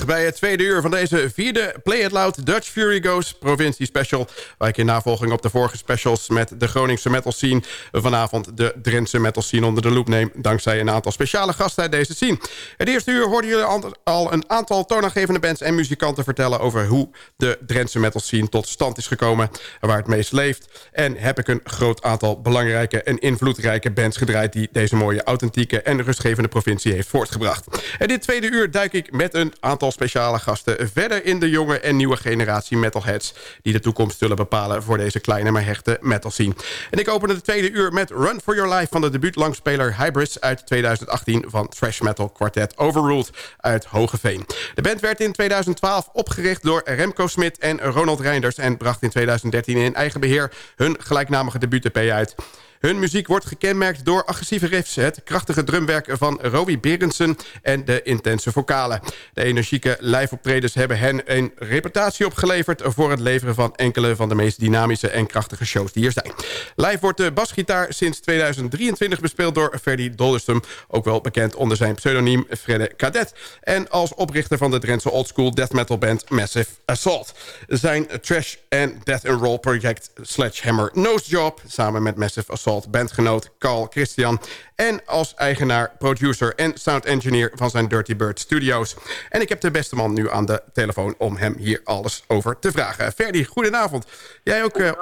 Bij het tweede uur van deze vierde Play It Loud Dutch Fury Goes provincie special. Waar ik in navolging op de vorige specials met de Groningse metal scene... vanavond de Drentse metal scene onder de loep neem... dankzij een aantal speciale gasten uit deze scene. Het eerste uur hoorden jullie al een aantal toonaangevende bands en muzikanten vertellen... over hoe de Drentse metal scene tot stand is gekomen... en waar het meest leeft. En heb ik een groot aantal belangrijke en invloedrijke bands gedraaid... die deze mooie, authentieke en rustgevende provincie heeft voortgebracht. En dit tweede uur duik ik met een aantal speciale gasten... verder in de jonge en nieuwe generatie metalheads... die de toekomst zullen bepalen voor deze kleine maar hechte metal scene. En ik open het tweede uur met Run For Your Life... van de debuutlangsspeler Hybrids uit 2018... van thrash metal quartet Overruled uit Hogeveen. De band werd in 2012 opgericht door Remco Smit en Ronald Reinders... en bracht in 2013 in eigen beheer hun gelijknamige debuut-EP uit... Hun muziek wordt gekenmerkt door agressieve riffs... het krachtige drumwerk van Robbie Berendsen en de intense vocalen. De energieke live-optredens hebben hen een reputatie opgeleverd... voor het leveren van enkele van de meest dynamische en krachtige shows die er zijn. Live wordt de basgitaar sinds 2023 bespeeld door Ferdy Doldersum... ook wel bekend onder zijn pseudoniem Fredde Cadet... en als oprichter van de Drentse oldschool death metal band Massive Assault. Zijn trash en death and roll project Sledgehammer Nose Job... samen met Massive Assault bandgenoot Carl Christian... en als eigenaar, producer en sound engineer van zijn Dirty Bird Studios. En ik heb de beste man nu aan de telefoon om hem hier alles over te vragen. Ferdy, goedenavond. Jij ook uh,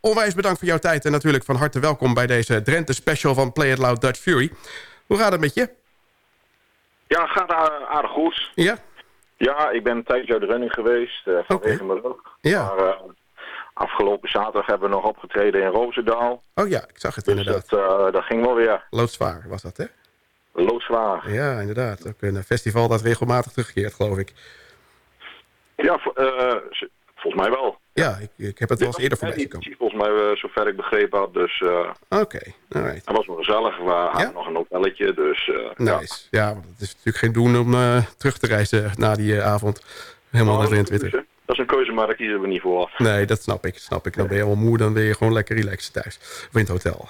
onwijs bedankt voor jouw tijd... en natuurlijk van harte welkom bij deze Drenthe special van Play It Loud Dutch Fury. Hoe gaat het met je? Ja, gaat aardig goed. Ja? Ja, ik ben een tijdje uit de running geweest uh, vanwege okay. mijn rug. Ja. Maar, uh, afgelopen zaterdag hebben we nog opgetreden in Roosendaal. Oh ja, ik zag het dus inderdaad. Dat, uh, dat ging wel weer. Loodzwaar was dat, hè? Loodzwaar. Ja, inderdaad. Ook een festival dat regelmatig terugkeert, geloof ik. Ja, volgens mij wel. Ja, ik, ik heb het wel eens eerder voorbij gekomen. Volgens mij, zover ik begrepen had. Dus, Oké, okay, alright. Het was wel gezellig. We hadden Ja? nog een hotelletje, dus... nice. Ja, want het is natuurlijk geen doen om uh, terug te reizen na die uh, avond. Helemaal Oh, naar Drenthe. Dat is een keuze, maar daar kiezen we niet voor. Nee, dat snap ik. Snap ik. Dan ben je helemaal moe, dan ben je gewoon lekker relaxed thuis. Of in het hotel.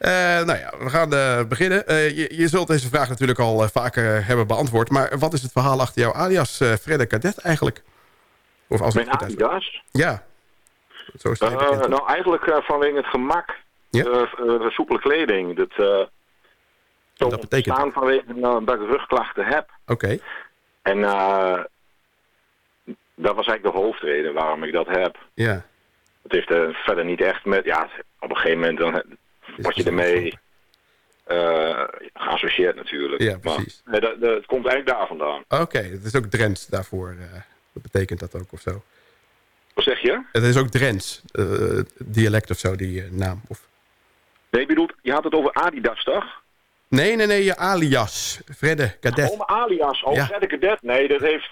Uh, nou ja, we gaan uh, beginnen. Uh, je, je, zult deze vraag natuurlijk al vaker hebben beantwoord. Maar wat is het verhaal achter jouw alias Fredde Cadet eigenlijk? Of als Mijn alias? Ja. Zo is het nou, eigenlijk vanwege het gemak. Ja? Uh, soepele kleding. Dat, dat betekent? Staan vanwege dat ik rugklachten heb. Oké. Okay. En uh, dat was eigenlijk de hoofdreden waarom ik dat heb. Ja. Het heeft uh, verder niet echt met... Ja, op een gegeven moment dan word je ermee uh, geassocieerd natuurlijk. Ja, precies. Maar, de, de, het komt eigenlijk daar vandaan. Oké, okay. het is ook Drents daarvoor. dat betekent dat ook of zo? Wat zeg je? Het is ook Drents, uh, dialect of zo, die naam. Of... Nee, bedoelt, je had het over Adidas, toch? Nee, nee, nee, je alias. Fredde Cadet. Oh, alias. Oh, ja. Fredde Cadet. Nee, dat heeft...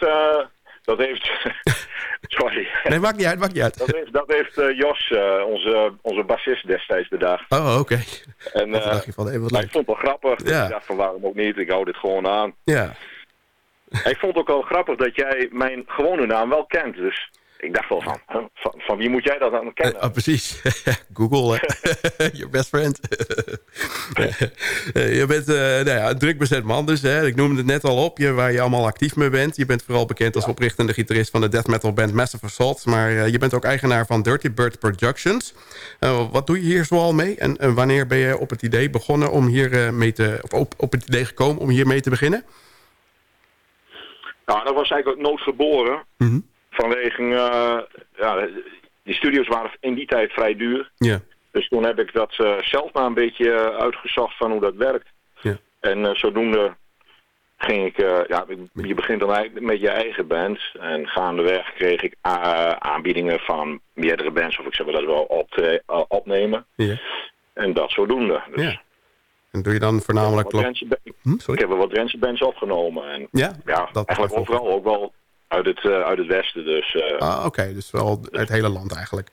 Dat heeft... Sorry. Nee, maakt niet uit, maakt niet uit. Dat heeft, dat heeft Jos, onze, onze bassist destijds bedacht. Oh, oké. Okay. En dacht je van, hey, wat leuk. ik vond het wel grappig. Ja. Ik dacht van, waarom ook niet? Ik hou dit gewoon aan. Ja. ik vond het ook wel grappig dat jij mijn gewone naam wel kent, dus... Ik dacht wel van, van, van, wie moet jij dat dan kennen? Uh, oh, precies. Google, your best friend. je bent uh, nou ja, een druk bezet man dus. Hè. Ik noemde het net al op, je, waar je allemaal actief mee bent. Je bent vooral bekend als oprichtende gitarist van de death metal band Massive Assault. Maar uh, je bent ook eigenaar van Dirty Bird Productions. Wat doe je hier zoal mee? En, en, wanneer ben je op het idee begonnen om hier mee te... of op, op het idee gekomen om hier mee te beginnen? Nou, dat was eigenlijk noodgeboren. Mm -hmm. Vanwege, uh, ja, die studios waren in die tijd vrij duur. Ja. Dus toen heb ik dat uh, zelf maar een beetje uh, uitgezocht van hoe dat werkt. Ja. En zodoende ging ik, ja, je begint dan eigenlijk met je eigen band. En gaandeweg kreeg ik aanbiedingen van meerdere bands of ik zou dat wel op opnemen. Ja. En dat zodoende. Dus. En doe je dan voornamelijk... Hm? Ik heb wel wat Drentse bands opgenomen. En, ja, ja dat eigenlijk overal ook wel uit het, uh, uit het westen. Dus, uh, ah, oké. Okay. Dus wel het hele land eigenlijk.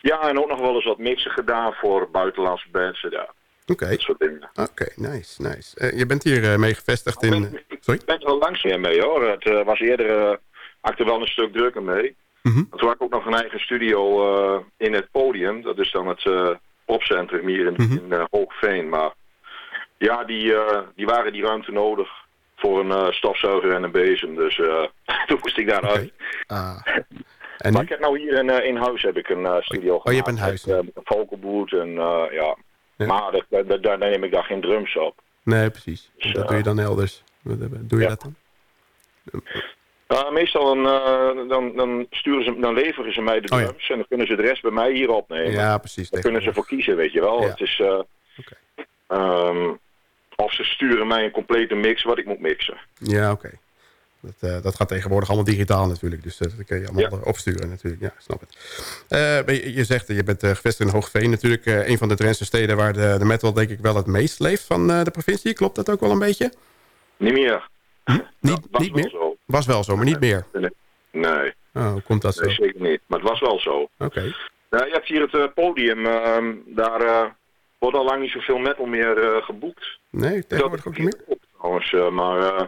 Ja, en ook nog wel eens wat mixen gedaan voor buitenlandse bands. Ja. Oké. Okay. Dat soort dingen. Oké, okay, nice, nice. Uh, je bent hier mee gevestigd in... Ik ben, Sorry? Ik ben er wel langs meer mee hoor. Het was eerder... ik er wel een stuk drukker mee. Mm -hmm. Toen had ik ook nog een eigen studio in het podium. Dat is dan het popcentrum hier in, Mhm. mm -hmm. in Hoogveen. Maar ja, die, die waren die ruimte nodig voor een uh, stofzuiger en een bezem. Dus uh, toen moest ik daaruit. Okay. Ah. En maar nu? ik heb nou hier in, uh, in huis heb ik een uh, studio oh, je hebt een huis. Met, en ja. Ja. Maar daar, daar neem ik daar geen drums op. Nee, precies. Dus, dat doe je dan elders. Doe je ja. dat dan? Meestal dan, dan, dan, sturen ze, dan leveren ze mij de Oh, ja. drums en dan kunnen ze de rest bij mij hier opnemen. Ja, precies. Daar kunnen ze voor kiezen, weet je wel. Het is, um, of ze sturen mij een complete mix wat ik moet mixen. Ja, oké. Dat, uh, dat gaat tegenwoordig allemaal digitaal natuurlijk. Dus uh, dat kun je allemaal Ja. opsturen natuurlijk. Ja, snap het. Uh, maar je, je zegt, je bent uh, gevestigd in Hoogveen natuurlijk. Uh, een van de Drentse steden waar de, de metal denk ik wel het meest leeft van uh, de provincie. Klopt dat ook wel een beetje? Niet meer. Hm? Niet, was niet wel meer? zo. Was wel zo, maar niet meer. Nee. Nee, Oh, hoe komt dat zo? nee, zeker niet. Maar het was wel zo. Oké. Nou, je hebt hier het uh, podium. Uh, daar, uh, wordt al lang niet zoveel metal meer eh, geboekt. Nee, tegenwoordig ook niet meer? Op, trouwens, eh, maar eh,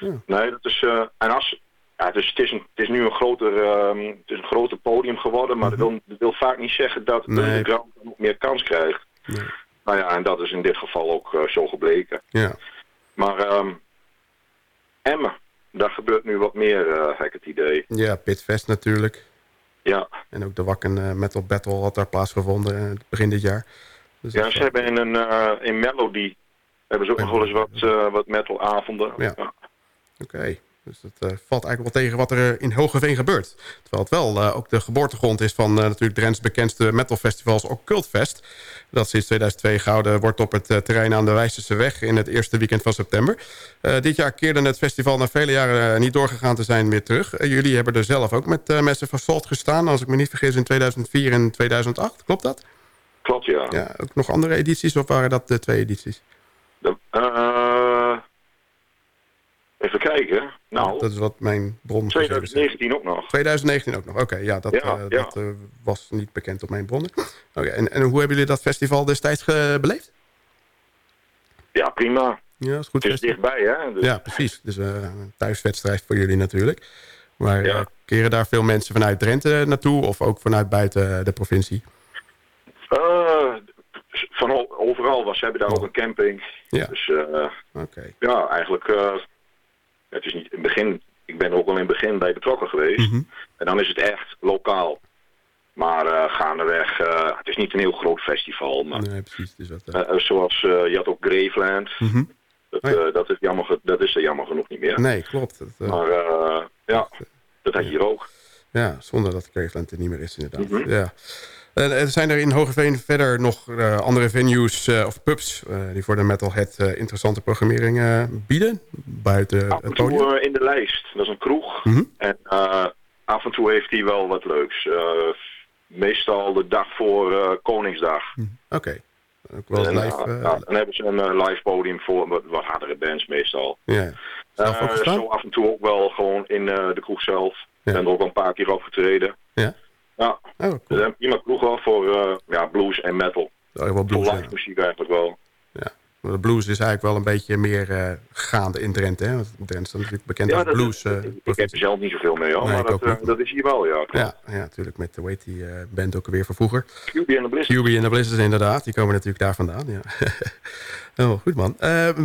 Ja. nee, dat is... en als... Ja, het, is, het, is een, het is nu een groter, ehm, het is een groter podium geworden, maar dat, wil, dat wil vaak niet zeggen dat de Mhm. Nee. nog meer kans krijgt. Nee. Nou ja, en dat is in dit geval ook zo gebleken. Ja. Maar ehm Emmen, daar gebeurt nu wat meer, eh, heb ik het idee. ja, Pitfest natuurlijk. Ja, En ook de Wakken Metal Battle had daar plaatsgevonden begin dit jaar. Dus ja ze hebben in, een, eh, in Melody hebben ze ook nog wel eens wat, eh, wat metalavonden. Ja. Oké, dus dat eh, valt eigenlijk wel tegen wat er in Hogeveen gebeurt. Terwijl het wel ook de geboortegrond is van natuurlijk Drents bekendste metalfestivals, ook Cultfest. Dat sinds 2002 gehouden wordt op het terrein aan de Wijsterse Weg in het eerste weekend van september. Dit jaar keerde het festival na vele jaren niet doorgegaan te zijn weer terug. Jullie hebben er zelf ook met uh, Massive Assault gestaan, als ik me niet vergis, in 2004 en 2008. Klopt dat? Klopt, ja. Ja, ook nog andere edities of waren dat de twee edities? De- eh, even kijken. Nou, Dat is wat mijn bron 2019 ook nog. 2019 ook nog. Oké, ja, dat, Ja, eh, ja. dat eh, was niet bekend op mijn bronnen. Oké, en, en hoe hebben jullie dat festival destijds beleefd? Ja, prima. Ja, dat is goed. Het is festival. dichtbij, hè. Dus, Ja, precies. Dus een thuiswedstrijd voor jullie natuurlijk. Maar Ja. keren daar veel mensen vanuit Drenthe naartoe of ook vanuit buiten de provincie? Eh, van overal was. Ze hebben daar ook een camping. Ja. Dus eh, ja, eigenlijk... eh, het is niet in het begin... Ik ben er ook al in het begin bij betrokken geweest. Mhm. En dan is het echt lokaal. Maar eh gaandeweg... het is niet een heel groot festival. Maar Nee, precies. Dus zoals... je had ook Graveland. mhm. Dat, Oh ja. dat, is jammer, dat is er jammer genoeg niet meer. Nee, klopt. Dat, Maar ja, dat had je hier ook. Ja, zonder dat Graveland er niet meer is inderdaad. Mhm. ja. En, en zijn er in Hogeveen verder nog eh, andere venues eh, of pubs... eh, die voor de metalhead eh, interessante programmering eh, bieden? Buiten Af en het toe podium? eh, in de lijst. Dat is een kroeg. Mhm. En eh, af en toe heeft hij wel wat leuks. Eh, meestal de dag voor eh, Koningsdag. Oké. Ook wel En, live... eh, eh, ja, dan hebben ze een eh, live podium voor wat, wat hardere bands meestal. ja, Eh, zo af en toe ook wel gewoon in eh, de kroeg zelf. Ja. En er ook al een paar keer opgetreden. Ja? Ja, Oh, cool. prima wel voor eh, ja, blues en metal. Oh, wel Voor blues, live ja. muziek eigenlijk wel. De blues is eigenlijk wel een beetje meer eh, gaande in Drenthe. Hè? Want Drenthe is natuurlijk bekend Ja, als blues. eh, ik, ik heb er zelf niet zoveel mee hoor, Nee, maar dat, eh, dat is hier wel, ja. ja, ja, natuurlijk met de weet die band ook weer van vroeger. QB en de Blizzard. QB en de Blizzards inderdaad, die komen natuurlijk daar vandaan. Ja. oh, goed man.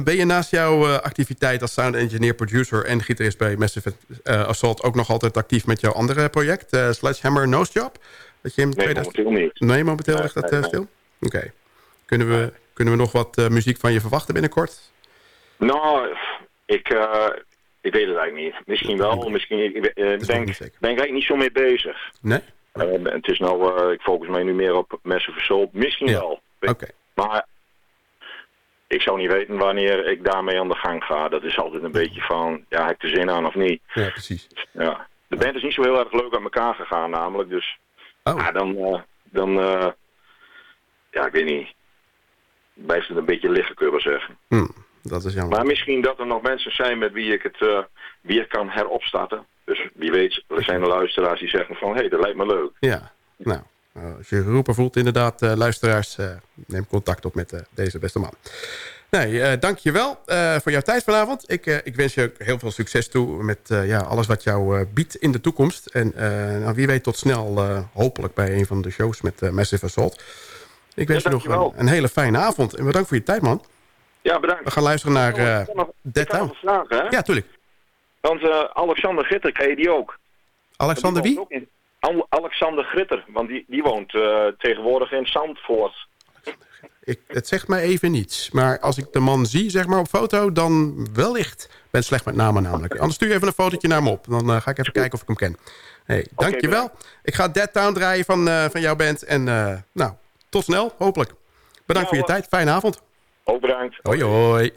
Ben je naast jouw activiteit als sound engineer, producer en gitarist bij Massive Assault ook nog altijd actief met jouw andere project, eh, Sledgehammer Nose Job? Dat je in Nee, 2000... momenteel niet. Nee, momenteel ligt dat stil? Oké. Kunnen, we, kunnen we nog wat eh, muziek van je verwachten binnenkort? Nou, ik, eh, ik weet het eigenlijk niet. Misschien wel, misschien. Ik eh, ben ik eigenlijk niet zo mee bezig. Nee? Het is nou, ik focus mij nu meer op Massive Assault. Misschien Ja. wel. Oké. Maar ik zou niet weten wanneer ik daarmee aan de gang ga. Dat is altijd een beetje van, ja, heb ik er zin aan of niet. Ja, precies. Ja. De band is niet zo heel erg leuk uit elkaar gegaan namelijk. Dus Oh, ja, dan, dan ja, ik weet niet. Blijft het een beetje liggen, kun je wel zeggen. hm, dat is jammer. Maar misschien dat er nog mensen zijn met wie ik het eh, weer kan heropstarten. Dus wie weet, er zijn er luisteraars die zeggen van, hé, hey, dat lijkt me leuk. Ja, nou, eh, als je geroepen voelt inderdaad, eh, luisteraars, neem contact op met deze beste man. Nee, dank je wel eh, voor jouw tijd vanavond. Ik, ik wens je ook heel veel succes toe met ja, alles wat jou biedt in de toekomst. En nou, wie weet tot snel, hopelijk bij een van de shows met Massive Assault. Ik wens Ja, je nog een, een hele fijne avond. En bedankt voor je tijd, man. Ja, bedankt. We gaan luisteren naar Ik kan nog- ik Dead Town. hè? Ja, tuurlijk. Want eh, Alexander Gitter, ken je die ook? Alexander Die wie? in- Al- Alexander Gritter, want die, die woont eh, tegenwoordig in Zandvoort. Ik, het zegt mij even niets. Maar als ik de man zie, zeg maar, op foto, dan wellicht. Ik ben slecht met namen namelijk. Anders stuur je even een fotootje naar me op. Dan ga ik even kijken of ik hem ken. Hey, dankjewel. Ik ga Dead Town draaien van, eh, van jouw band. En nou, tot snel, hopelijk. Bedankt Ja, voor je hoor. tijd. Fijne avond. Ook bedankt. Hoi, hoi.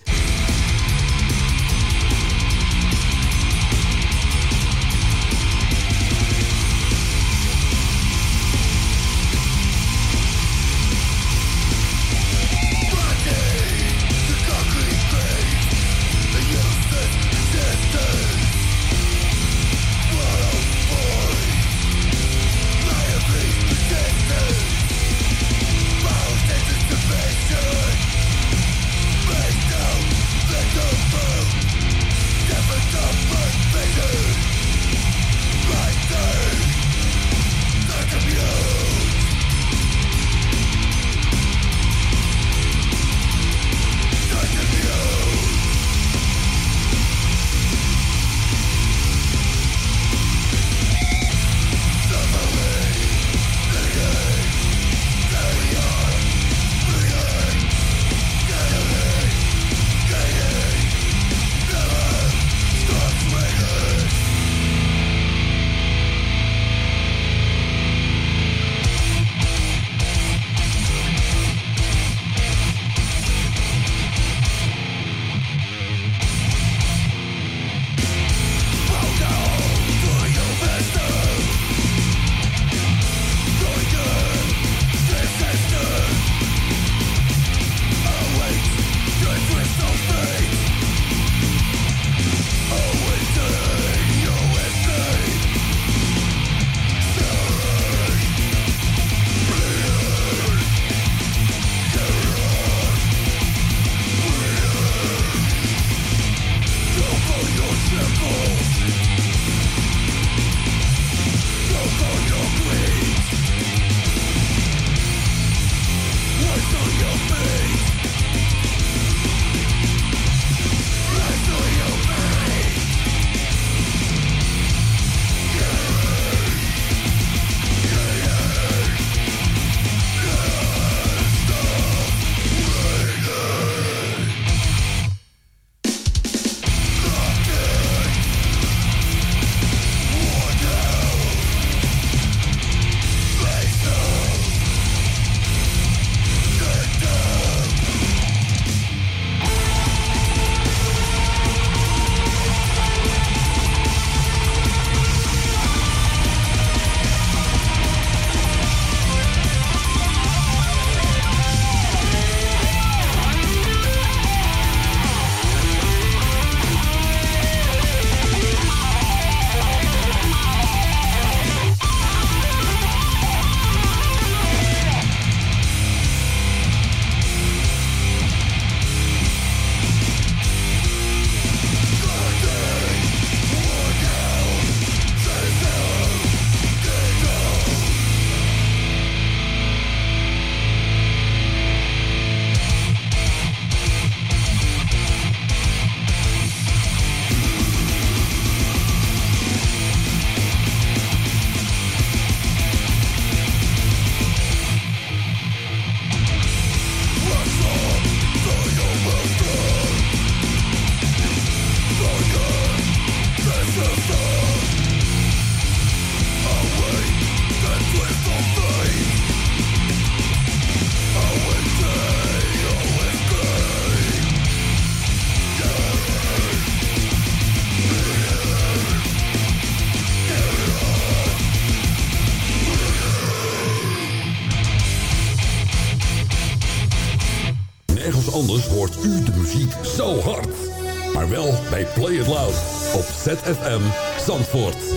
ZFM Zandvoort.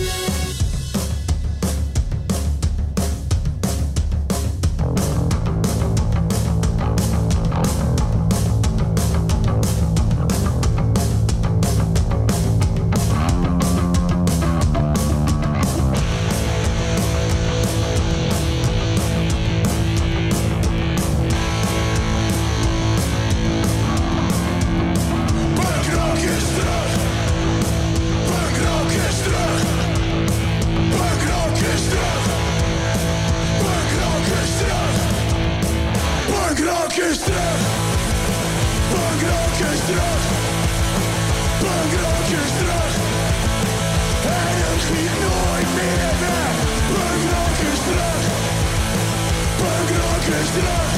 Commissioner!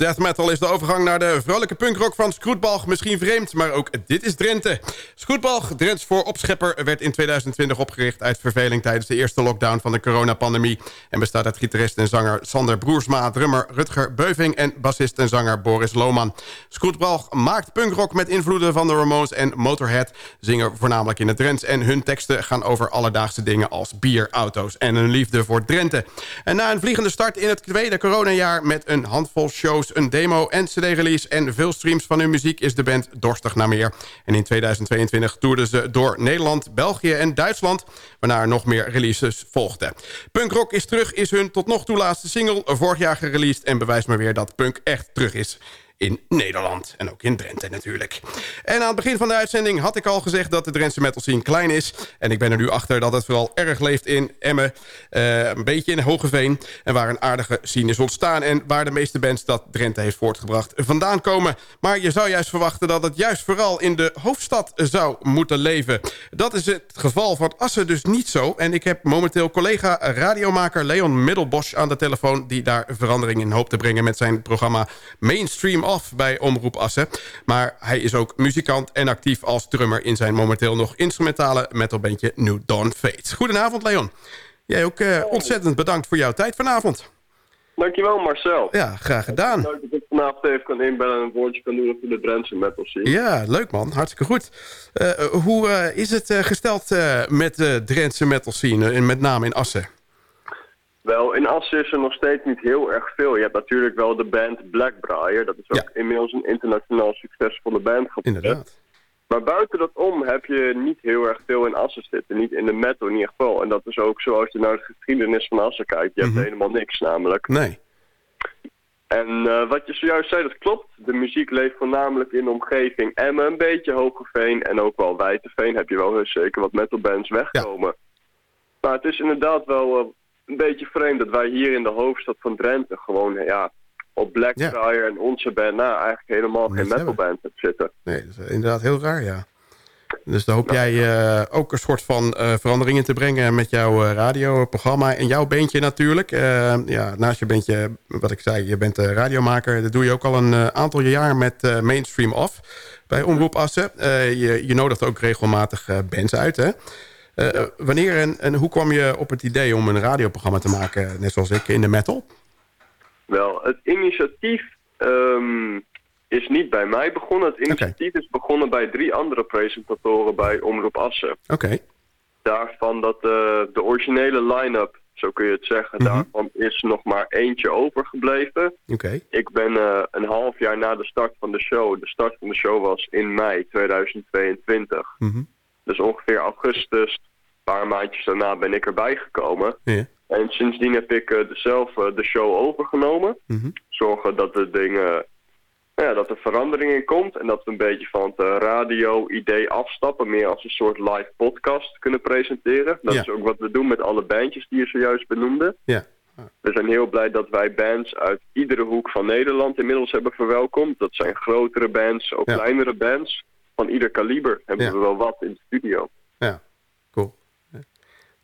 Death metal is de overgang naar de vrolijke punkrock van Scroetbalg misschien vreemd, maar ook dit is Drenthe. Scroetbalg, Drents voor opschepper, werd in 2020 opgericht uit verveling tijdens de eerste lockdown van de coronapandemie en bestaat uit gitarist en zanger Sander Broersma, drummer Rutger Beuving en bassist en zanger Boris Lohman. Scroetbalg maakt punkrock met invloeden van de Ramones en Motorhead, zingen voornamelijk in het Drents en hun teksten gaan over alledaagse dingen als bier, auto's en een liefde voor Drenthe. En na een vliegende start in het tweede coronajaar met een handvol shows, een demo en cd-release... en veel streams van hun muziek is de band dorstig naar meer. En in 2022 toerden ze door Nederland, België en Duitsland... waarna er nog meer releases volgden. Punkrock is terug is hun tot nog toe laatste single... vorig jaar gereleased en bewijst maar weer dat punk echt terug is in Nederland. En ook in Drenthe natuurlijk. En aan het begin van de uitzending had ik al gezegd... dat de Drentse metal scene klein is. En ik ben er nu achter dat het vooral erg leeft in Emmen. Uh, een beetje in Hogeveen. En waar een aardige scene is ontstaan. En waar de meeste bands dat Drenthe heeft voortgebracht vandaan komen. Maar je zou juist verwachten dat het juist vooral in de hoofdstad zou moeten leven. Dat is het geval van Assen dus niet zo. En ik heb momenteel collega radiomaker Leon Middelbosch aan de telefoon... die daar verandering in hoopt te brengen met zijn programma Mainstream af bij Omroep Assen. Maar hij is ook muzikant en actief als drummer... in zijn momenteel nog instrumentale metalbandje New Dawn Fates. Goedenavond, Leon. Jij ook uh, ontzettend bedankt voor jouw tijd vanavond. Dankjewel, Marcel. Ja, graag gedaan. Leuk dat ik vanavond even kan inbellen en een woordje kan doen over de Drentse metal scene. Ja, leuk man. Hartstikke goed. Uh, hoe uh, is het gesteld met de Drentse metal scene, en met name in Assen? Wel, in Assen is er nog steeds niet heel erg veel. Je hebt natuurlijk wel de band Blackbriar. Dat is ook Ja. inmiddels een internationaal succesvolle band geworden. Inderdaad. Maar buiten dat om heb je niet heel erg veel in Assen zitten. Niet in de metal in ieder geval. En dat is ook zoals je naar de geschiedenis van Assen kijkt. Je Mhm. hebt helemaal niks namelijk. Nee. En eh, wat je zojuist zei, dat klopt. De muziek leeft voornamelijk in de omgeving Emmen, een beetje Hogeveen en ook wel Wijteveen. Heb je wel heus zeker wat metalbands wegkomen. Maar het is inderdaad wel eh, een beetje vreemd dat wij hier in de hoofdstad van Drenthe gewoon ja, op Blackfriar en onze band nou, eigenlijk helemaal geen metalband hebben zitten. Nee, dat is inderdaad heel raar, ja. Dus dan hoop jij eh, ook een soort van eh, veranderingen te brengen met jouw eh, radioprogramma en jouw beentje natuurlijk. Ja, naast je beentje, wat ik zei, je bent radiomaker. Dat doe je ook al een aantal jaar met Mainstream Off bij Omroep Assen. Je, je nodigt ook regelmatig bands uit, hè? Eh, Wanneer en, en hoe kwam je op het idee om een radioprogramma te maken, net zoals ik, in de metal? Wel, het initiatief ehm, is niet bij mij begonnen. Het initiatief is begonnen bij drie andere presentatoren bij Omroep Assen. Oké, daarvan dat eh, de originele line-up, zo kun je het zeggen, Mhm. daarvan is nog maar eentje overgebleven. oké. Ik ben eh, een half jaar na de start van de show, de start van de show was in mei 2022. Mhm. Dus ongeveer augustus, paar maandjes daarna ben ik erbij gekomen. Ja. En sindsdien heb ik eh, zelf eh, de show overgenomen. Mhm. Zorgen dat de dingen, nou ja, dat er verandering in komt. En dat we een beetje van het eh, radio-idee afstappen. Meer als een soort live podcast kunnen presenteren. Dat Ja. is ook wat we doen met alle bandjes die je zojuist benoemde. Ja. We zijn heel blij dat wij bands uit iedere hoek van Nederland inmiddels hebben verwelkomd. Dat zijn grotere bands, ook Ja. kleinere bands. Van ieder kaliber hebben Ja. we wel wat in de studio. Ja, cool. Ja. Dat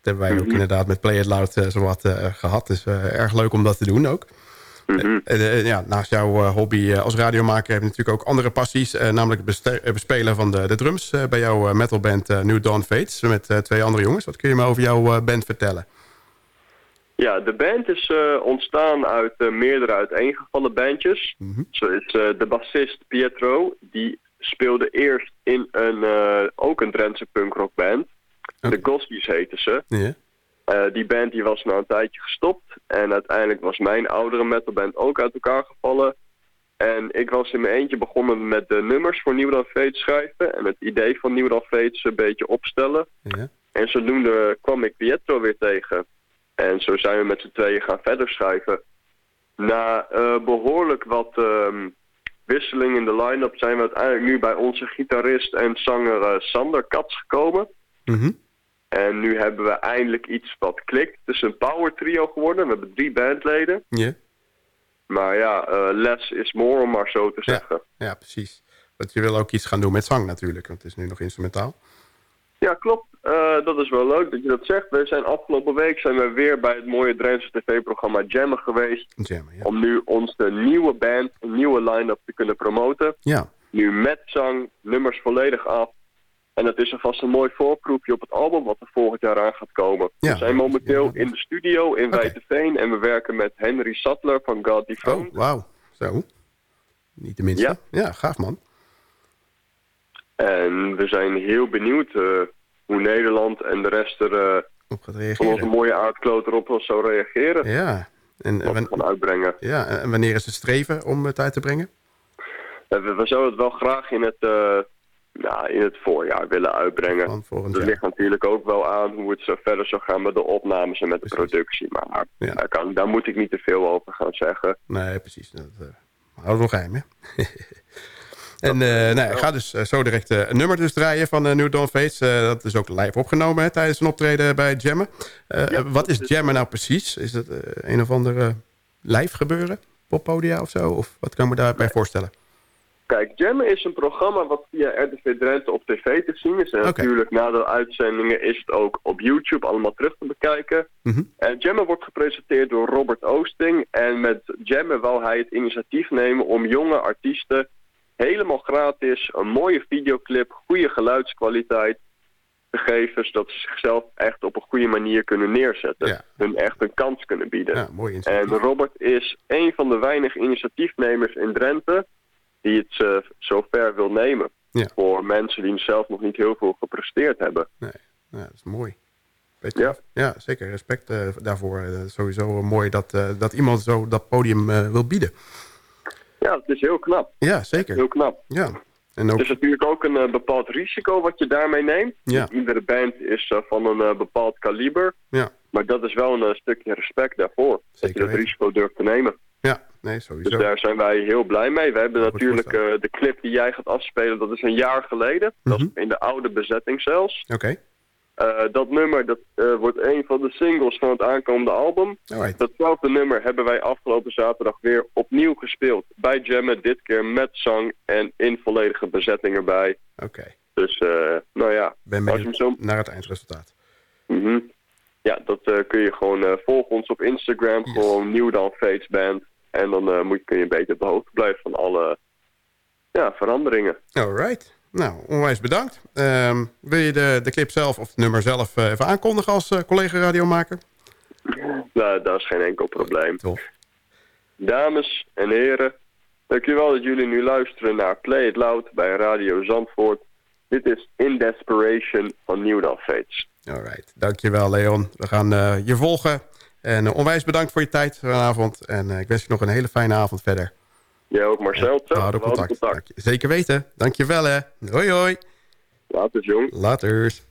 hebben wij ook Mhm. inderdaad met Play It Loud uh, zowat uh, gehad. Dus uh, erg leuk om dat te doen ook. Mhm. Ja, naast jouw hobby als radiomaker heb je natuurlijk ook andere passies. namelijk het bespelen van de, de drums bij jouw metalband New Dawn Fates. Met twee andere jongens. Wat kun je me over jouw band vertellen? Ja, de band is uh, ontstaan uit uh, meerdere uiteengevallen bandjes. Mm -hmm. Zo is uh, de bassist Pietro, die speelde eerst in een, ook een Drentse punkrockband. De Gossies heten ze. Yeah. die band die was na een tijdje gestopt. En uiteindelijk was mijn oudere metalband ook uit elkaar gevallen. En ik was in mijn eentje begonnen met de nummers voor Nieuw dan Fates schrijven. En het idee van Nieuw dan Fates een beetje opstellen. Yeah. En zodoende kwam ik Pietro weer tegen. En zo zijn we met z'n tweeën gaan verder schrijven. Na uh, behoorlijk wat um, wisseling in de line-up zijn we uiteindelijk nu bij onze gitarist en zanger eh, Sander Kats gekomen. Mhm. En nu hebben we eindelijk iets wat klikt. Het is een power trio geworden. We hebben drie bandleden. Ja. Maar ja, eh, less is more, om maar zo te Ja. zeggen. ja, precies. Want je wil ook iets gaan doen met zang natuurlijk, want het is nu nog instrumentaal. Ja, klopt. Eh, dat is wel leuk dat je dat zegt. We zijn afgelopen week zijn we weer bij het mooie Drentse tv-programma Jammen geweest. Jammen, ja. Om nu onze nieuwe band, een nieuwe line-up te kunnen promoten. Ja, Nu met zang, nummers volledig af. En dat is alvast een mooi voorproefje op het album wat er volgend jaar aan gaat komen. Ja. We zijn momenteel Ja. in de studio in. Wijteveen en we werken met Henry Sattler van God Throne. oh, wauw. Zo. Niet de minste. Ja, gaaf man. En we zijn heel benieuwd eh, hoe Nederland en de rest er eh, Op gaat van onze reageren. mooie aardkloot erop wel zou reageren. Ja. En, Wat we gaan uitbrengen. ja, en wanneer is het streven om het uit te brengen? Eh, we, we zouden het wel graag in het, nou, in het voorjaar willen uitbrengen. Jaar. ligt natuurlijk ook wel aan hoe het zo verder zou gaan met de opnames en met de productie. Maar Ja. daar, kan, daar moet ik niet te veel over gaan zeggen. Nee, precies. Dat uh, houden we nog geheim, hè? en eh nou, ik ga dus eh, zo direct een nummer dus draaien van New Dawn Fates. Eh, dat is ook live opgenomen hè, tijdens een optreden bij Jammen. Wat is Jammen nou precies? Is het een of ander eh, live gebeuren? Poppodia of zo? Of wat kan ik me daarbij voorstellen? Kijk, Jammen is een programma wat via RTV Drenthe op tv te zien is. En natuurlijk na de uitzendingen is het ook op YouTube allemaal terug te bekijken. Mhm. En Jammen wordt gepresenteerd door Robert Oosting. En met Jammen wou hij het initiatief nemen om jonge artiesten helemaal gratis een mooie videoclip, goede geluidskwaliteit te geven, zodat ze zichzelf echt op een goede manier kunnen neerzetten. Ja. Hun echt een kans kunnen bieden. Ja, mooi En. Robert is een van de weinige initiatiefnemers in Drenthe die het eh, zo ver wil nemen. Ja. Voor mensen die zelf nog niet heel veel gepresteerd hebben. Nee, ja, dat is mooi. Ja. ja, zeker. Respect eh, daarvoor. Eh, sowieso mooi dat, dat iemand zo dat podium wil bieden. Ja, het is heel knap. Ja, zeker. Heel knap. Ja. En ook, Het is natuurlijk ook een bepaald risico wat je daarmee neemt. Ja. Iedere band is van een bepaald kaliber. ja, Maar dat is wel een stukje respect daarvoor. dat Zeker je dat risico durft te nemen. Ja, nee, Dus sowieso. daar zijn wij heel blij mee. We hebben natuurlijk eh, de clip die jij gaat afspelen. Dat is een jaar geleden. Dat Mhm. is in de oude bezetting zelfs. Oké, Eh, dat nummer dat, eh, wordt een van de singles van het aankomende album. alright. Datzelfde nummer hebben wij afgelopen zaterdag weer opnieuw gespeeld. Bij Jammen, dit keer met zang en in volledige bezetting erbij. Oké, Dus, nou ja. ben benieuwd zo... naar het eindresultaat. Mhm. Ja, dat kun je gewoon volgen ons op Instagram. Yes. Gewoon dan Fates Band. En dan eh, moet, kun je een beetje op de hoogte blijven van alle ja, veranderingen. Alright. Nou, onwijs bedankt. Ehm, wil je de, de clip zelf of het nummer zelf eh, even aankondigen als eh, collega radiomaker? Nou, dat is geen enkel probleem. Tof. Dames en heren, dankjewel dat jullie nu luisteren naar Play It Loud bij Radio Zandvoort. Dit is In Desperation van New dan Fates. Alright. Dankjewel, Leon. We gaan je volgen. En eh, onwijs bedankt voor je tijd vanavond. En eh, ik wens je nog een hele fijne avond verder. Jij ook Marcel. We houden contact. Dank je. Zeker weten. Dankjewel, hè. Hoi, hoi. Later jong. Laters.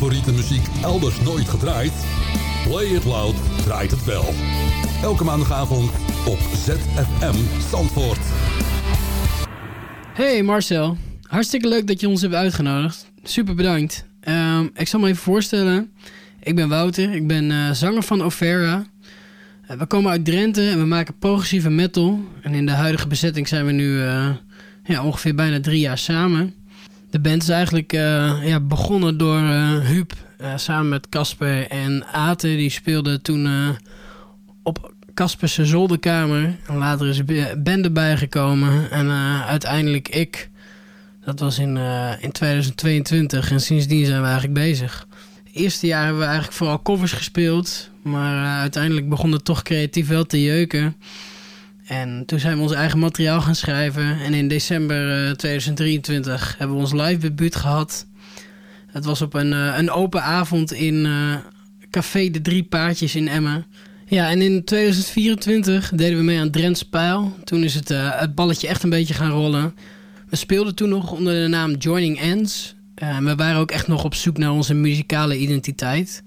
Favoriete muziek elders nooit gedraaid? Play It Loud draait het wel. Elke maandagavond op ZFM Zandvoort. Hey Marcel, hartstikke leuk dat je ons hebt uitgenodigd. Super bedankt. Ehm, ik zal me even voorstellen. Ik ben Wouter, ik ben uh, zanger van Overa. Uh, we komen uit Drenthe en we maken progressieve metal. En in de huidige bezetting zijn we nu uh, ja, ongeveer bijna drie jaar samen. De band is eigenlijk ja, begonnen door Huub samen met Casper en Ate. Die speelden toen op Caspers zolderkamer. En later is band erbij gekomen. En uiteindelijk ik. Dat was in, in 2022 en sindsdien zijn we eigenlijk bezig eerste jaar hebben we eigenlijk vooral covers gespeeld. Maar uiteindelijk begon het toch creatief wel te jeuken. En toen zijn we ons eigen materiaal gaan schrijven. En in december uh, 2023 hebben we ons live debuut gehad. Het was op een, uh, een open avond in Café De Drie Paardjes in Emmen. Ja, en in 2024 deden we mee aan Drents Pijl. Toen is het, het balletje echt een beetje gaan rollen. We speelden toen nog onder de naam Joining Ends. We waren ook echt nog op zoek naar onze muzikale identiteit.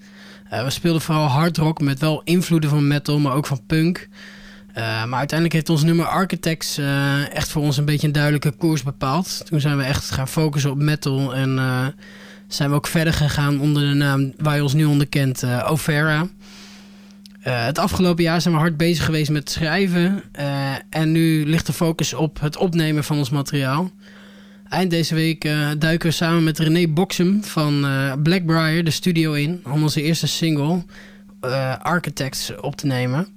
We speelden vooral hard rock met wel invloeden van metal, maar ook van punk. Uh, maar uiteindelijk heeft ons nummer Architects echt voor ons een beetje een duidelijke koers bepaald. Toen zijn we echt gaan focussen op metal en zijn we ook verder gegaan onder de naam waar je ons nu onder kent, Overa. het afgelopen jaar zijn we hard bezig geweest met schrijven. en nu ligt de focus op het opnemen van ons materiaal. Eind deze week uh, duiken we samen met René Boxem van uh, Blackbriar de studio in om onze eerste single uh, Architects op te nemen.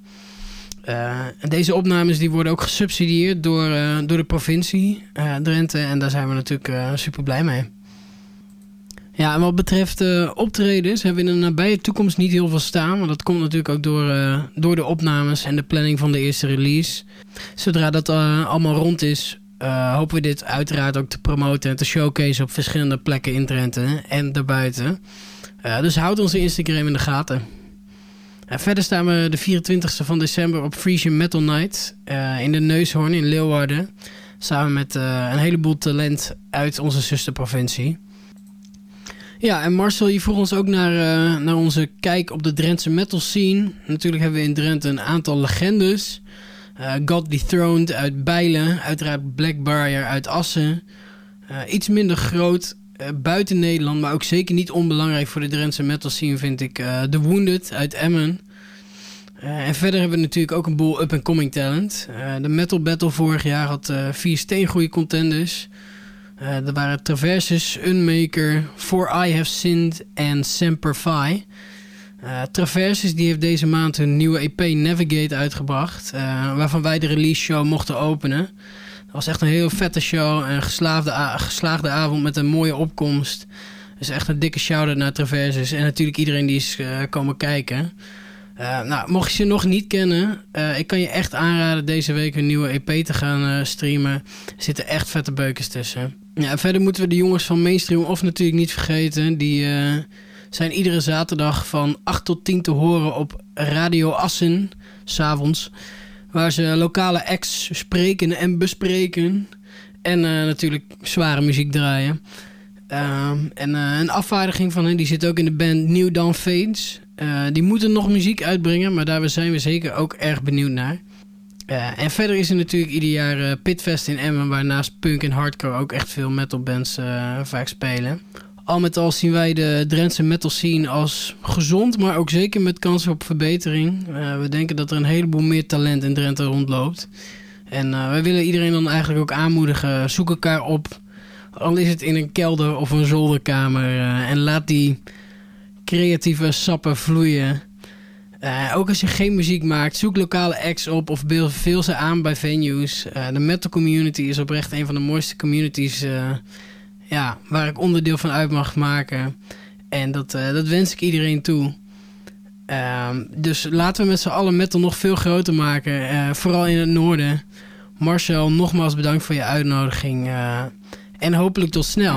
En deze opnames die worden ook gesubsidieerd door, door de provincie Drenthe en daar zijn we natuurlijk super blij mee. Ja, en wat betreft optredens hebben we in de nabije toekomst niet heel veel staan. Maar dat komt natuurlijk ook door, door de opnames en de planning van de eerste release. Zodra dat allemaal rond is, uh, hopen we dit uiteraard ook te promoten en te showcase op verschillende plekken in Drenthe en daarbuiten. Uh, dus houd onze Instagram in de gaten. Uh, verder staan we de 24e van december op Frisian Metal Night in de Neushoorn in Leeuwarden. Samen met een heleboel talent uit onze zusterprovincie. Ja, en Marcel, je vroeg ons ook naar, naar onze kijk op de Drentse metal scene. Natuurlijk hebben we in Drenthe een aantal legendes. God Dethroned uit Bijlen. Uiteraard Black Barrier uit Assen. Iets minder groot uh, buiten Nederland, maar ook zeker niet onbelangrijk voor de Drentse metal scene vind ik The Wounded uit Emmen. en verder hebben we natuurlijk ook een boel up-and-coming talent. de Metal Battle vorig jaar had vier steengoede contenders. er waren Traverses, Unmaker, For I Have Sinned en Semper Fi. Uh, Traverses die heeft deze maand een nieuwe EP Navigate uitgebracht. Uh, waarvan wij de release show mochten openen. Was echt een heel vette show. Een geslaagde, geslaagde avond met een mooie opkomst. Dus echt een dikke shout-out naar Traverses. En natuurlijk iedereen die is uh, komen kijken. nou, mocht je ze nog niet kennen, ik kan je echt aanraden deze week een nieuwe EP te gaan streamen. Er zitten echt vette beukers tussen. Ja, verder moeten we de jongens van Mainstream of natuurlijk niet vergeten. Die zijn iedere zaterdag van 8 tot 10 te horen op Radio Assen, s'avonds. Waar ze lokale acts spreken en bespreken. En uh, natuurlijk zware muziek draaien. Uh, en uh, een afvaardiging van hen, die zit ook in de band New Dawn Fades. Uh, die moeten nog muziek uitbrengen, maar daar zijn we zeker ook erg benieuwd naar. en verder is er natuurlijk ieder jaar Pitfest in Emmen, waar naast punk en hardcore ook echt veel metalbands vaak spelen al met al zien wij de Drentse metal scene als gezond, maar ook zeker met kansen op verbetering. Uh, we denken dat er een heleboel meer talent in Drenthe rondloopt. En uh, wij willen iedereen dan eigenlijk ook aanmoedigen, zoek elkaar op. Al is het in een kelder of een zolderkamer. Uh, en laat die creatieve sappen vloeien. ook als je geen muziek maakt, zoek lokale acts op of veel ze aan bij venues. de metal community is oprecht een van de mooiste communities ja, waar ik onderdeel van uit mag maken. En dat, uh, dat wens ik iedereen toe. Uh, dus laten we met z'n allen metal nog veel groter maken. Uh, vooral in het noorden. Marcel, nogmaals bedankt voor je uitnodiging. Uh, en hopelijk tot snel.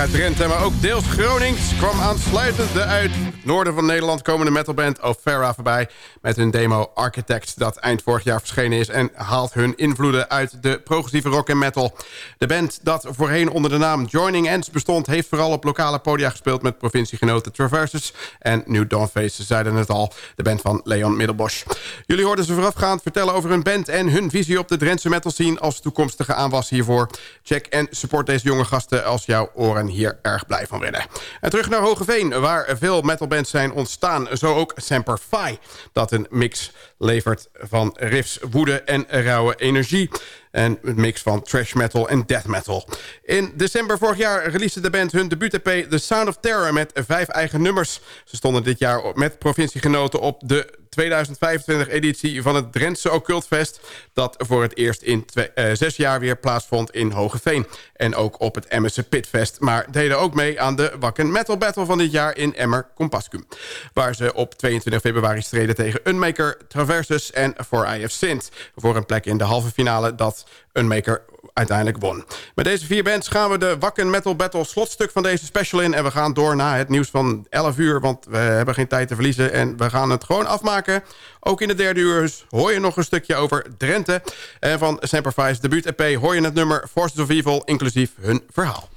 Uit Drenthe, maar ook deels Gronings... kwam aansluitend de uit noorden van Nederland komende metalband O'Fara voorbij... met hun demo Architect dat eind vorig jaar verschenen is... en haalt hun invloeden uit de progressieve rock en metal. De band dat voorheen onder de naam Joining Ends bestond... heeft vooral op lokale podia gespeeld met provinciegenoten Traverses... en New Dawnface, zeiden het al, de band van Leon Middelbosch. Jullie hoorden ze voorafgaand vertellen over hun band... en hun visie op de Drentse metal scene als toekomstige aanwas hiervoor. Check en support deze jonge gasten als jouw oren hier erg blij van werden. En terug naar Hogeveen, waar veel metalbands zijn ontstaan. Zo ook Semper Fi, dat een mix levert van riffs, woede en rauwe energie. En een mix van trash metal en death metal. In december vorig jaar releasede de band hun debuut-EP The Sound of Terror... met vijf eigen nummers. Ze stonden dit jaar met provinciegenoten op de 2025-editie van het Drentse Occultfest... dat voor het eerst in uh, zes jaar weer plaatsvond in Hogeveen. En ook op het Emmerse Pitfest. Maar deden ook mee aan de Wakken Metal Battle van dit jaar in Emmer Compascum. Waar ze op 22 februari streden tegen Unmaker, Traversus en For I Have Sinned. Voor een plek in de halve finale dat Unmaker uiteindelijk won. Met deze vier bands gaan we de Wakken Metal Battle slotstuk van deze special in. En we gaan door naar het nieuws van 11 uur. Want we hebben geen tijd te verliezen. En we gaan het gewoon afmaken. Ook in de derde uur hoor je nog een stukje over Drenthe. En van Semperfice debuut-EP hoor je het nummer Forces of Evil. Inclusief hun verhaal.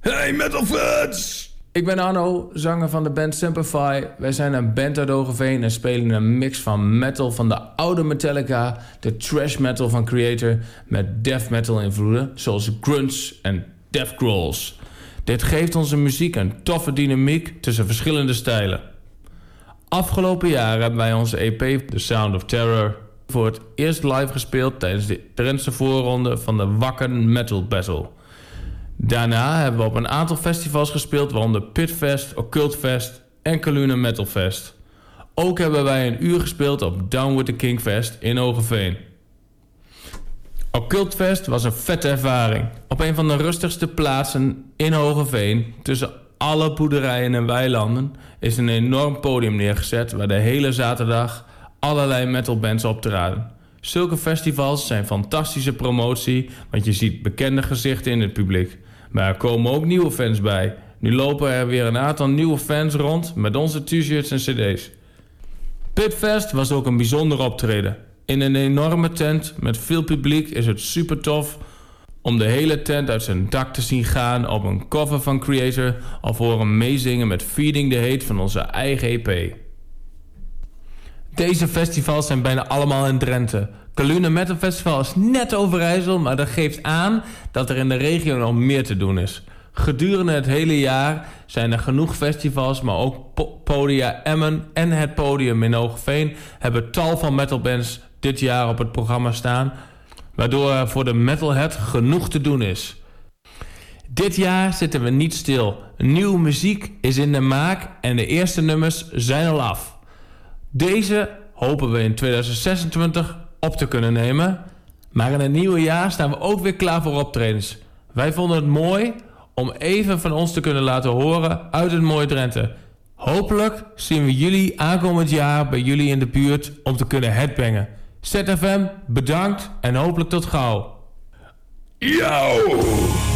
Hey metal fans! Ik ben Arno, zanger van de band Simplify. Wij zijn een band uit Hogeveen en spelen een mix van metal van de oude Metallica... de trash metal van Creator met death metal invloeden... zoals grunts en death growls. Dit geeft onze muziek een toffe dynamiek tussen verschillende stijlen. Afgelopen jaar hebben wij onze EP The Sound of Terror... voor het eerst live gespeeld tijdens de Drentse voorronde van de Wakken Metal Battle... Daarna hebben we op een aantal festivals gespeeld, waaronder Pitfest, Occultfest en Kaluna Metalfest. Ook hebben wij een uur gespeeld op Down with the Kingfest in Hogeveen. Occultfest was een vette ervaring. Op een van de rustigste plaatsen in Hogeveen, tussen alle boerderijen en weilanden, is een enorm podium neergezet waar de hele zaterdag allerlei metalbands optraden. Zulke festivals zijn fantastische promotie, want je ziet bekende gezichten in het publiek. Maar er komen ook nieuwe fans bij. Nu lopen er weer een aantal nieuwe fans rond met onze t-shirts en cd's. Pitfest was ook een bijzonder optreden. In een enorme tent met veel publiek is het super tof om de hele tent uit zijn dak te zien gaan op een cover van Creator of horen meezingen met Feeding the Hate van onze eigen EP. Deze festivals zijn bijna allemaal in Drenthe. Kaluna Metal Festival is net Overijssel, maar dat geeft aan dat er in de regio nog meer te doen is. Gedurende het hele jaar zijn er genoeg festivals, maar ook po Podia Emmen en het podium in Hoogveen hebben tal van metalbands dit jaar op het programma staan, waardoor er voor de metalhead genoeg te doen is. Dit jaar zitten we niet stil. Nieuwe muziek is in de maak en de eerste nummers zijn al af. Deze hopen we in 2026 op te kunnen nemen. Maar in het nieuwe jaar staan we ook weer klaar voor optredens. Wij vonden het mooi om even van ons te kunnen laten horen uit het mooie Drenthe. Hopelijk zien we jullie aankomend jaar bij jullie in de buurt om te kunnen headbangen. ZFM, bedankt en hopelijk tot gauw. Yo!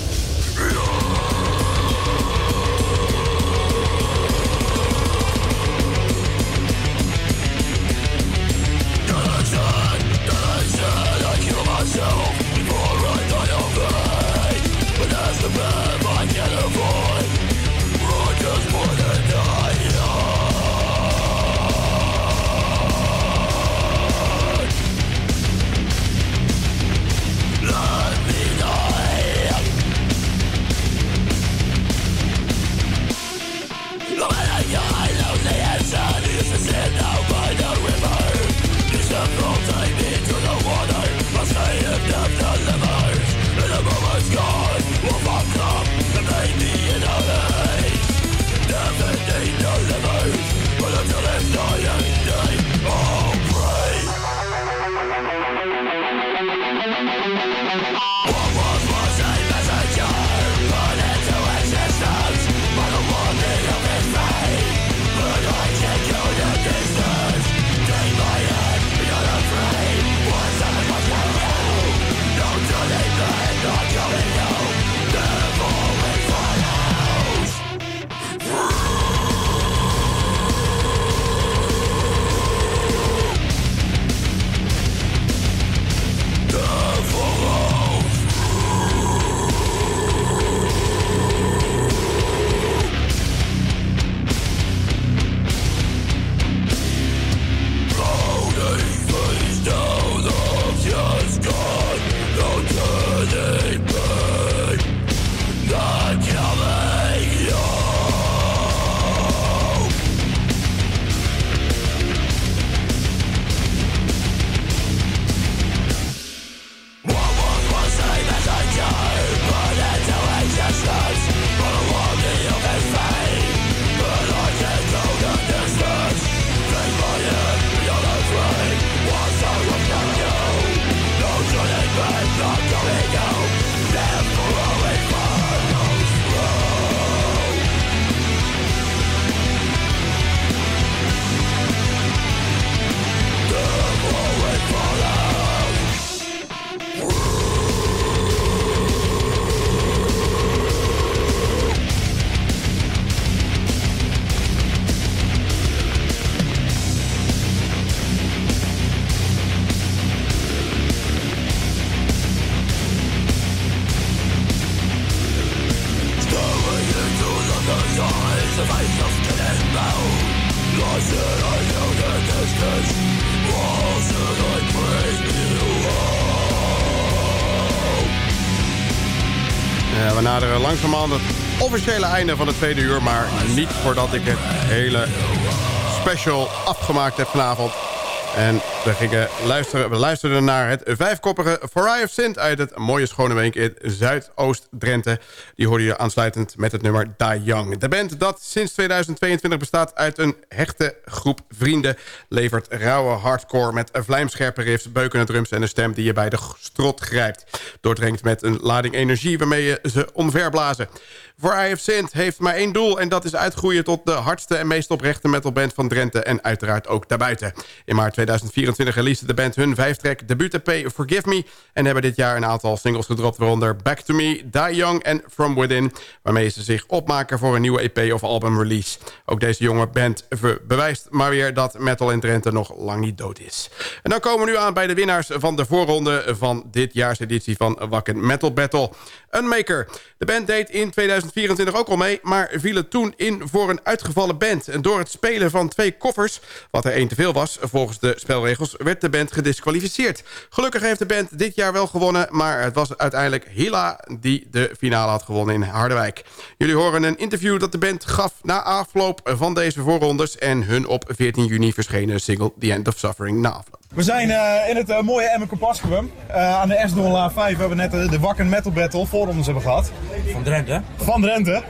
Naderen langzamerhand het officiële einde van het tweede uur... maar niet voordat ik het hele special afgemaakt heb vanavond. En we, luisteren, luisterden naar het vijfkoppige For of Sint... uit het mooie Schoneweek in Zuidoost-Drenthe. Die hoorde je aansluitend met het nummer Die Young. De band dat sinds 2022 bestaat uit een hechte groep vrienden... levert rauwe hardcore met vlijmscherpe riffs, beukende drums... en een stem die je bij de strot grijpt. Doordrenkt met een lading energie waarmee je ze omverblazen. Voor IF Sint heeft maar één doel... en dat is uitgroeien tot de hardste en meest oprechte metalband van Drenthe... en uiteraard ook daarbuiten. In maart 2024 releasede de band hun vijftrek debuut-EP Forgive Me... en hebben dit jaar een aantal singles gedropt... waaronder Back to Me, Die Young en From Within... waarmee ze zich opmaken voor een nieuwe EP of album release. Ook deze jonge band bewijst maar weer dat metal in Drenthe nog lang niet dood is. En dan komen we nu aan bij de winnaars van de voorronde... van dit jaars editie van Wakken Metal Battle. Unmaker. De band deed in 2024 ook al mee... maar vielen toen in voor een uitgevallen band. En door het spelen van twee koffers, wat er één te veel was... volgens de spelregels, werd de band gedisqualificeerd. Gelukkig heeft de band dit jaar wel gewonnen... maar het was uiteindelijk Hila die de finale had gewonnen in Harderwijk. Jullie horen een interview dat de band gaf... na afloop van deze voorrondes... en hun op 14 juni verschenen single The End of Suffering na afloop. We zijn uh, in het uh, mooie Emmen Compascum. Uh, aan de S-Dollar 5 hebben we net de Wakken Metal Battle voorrondes hebben gehad. Van Drenthe. Van Drenthe.